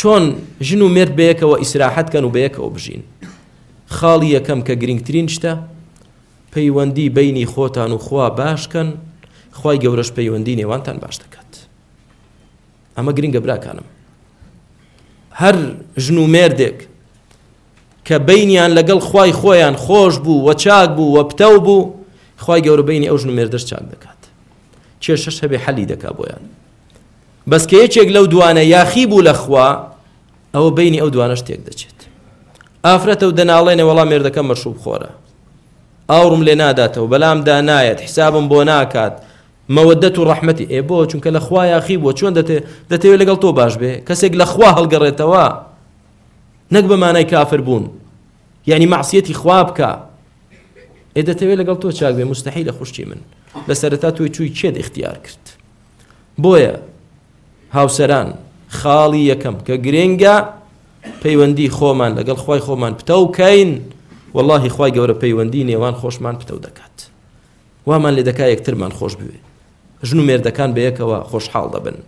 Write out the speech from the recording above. چۆن ژن و مرد بەیەکەوە ئیسراحەتکەن و بەیەکەوە بژین خاڵی یەکەم کە گرنگترین شتە پەیوەندی بینی خۆتان و خوا باشکەن خی گەورەش پەیوەندی نێوانتان باش دەکات ئەمە گرنگە براکانم هەر ژن و مێردێک کە بینیان لەگەڵ خی خۆیان خۆش بوو وە چاک بوو وە پتە بوو خی گەورە بینی ئەو ژن و مێردش چاک دەکات کێشەش هەبێ حەلی دەکا بۆیان بەسکە یەکێک لەو دوانە یاخی بوو لە خوا ئەوە بینی ئەو دوانە شتێک دەچێت ئافرەتە و دەناڵێنێ وەڵام مێردەکەم مەشوب خۆرە ئاورم لێ ناداتەوە بەلام دانایەت حیسابم بۆ ناکات مەودەت و ڕحمەتی ئێ بۆ چونکە لە خوا یاخی بۆ چۆن دەتەوێت لەگەڵ تۆ باش بێ کەسێک لە خوا هەڵگەڕێتەوە نەک بەمانای کافر بوون یعنی معسیەتی خوا بکە ئێ دەتەوێت لەگەڵ تۆ چاک بێ مستحی لە خوشتی من لە سەرەتا توی چووی چێت اختیار کرد بۆیە هاوسەران خاڵی یەکەم کە گرنگە پەیوەندی خۆمان لەگەڵ خی خۆمان پتە وکەین واللهی خی گەورە پەیوەندی نێوان خۆشمان پتە دەکات وامان لێ دەکا یەکترمان خۆش بوێ ژن و مێردەکان بە یەکەوە خۆشحاڵ دەبن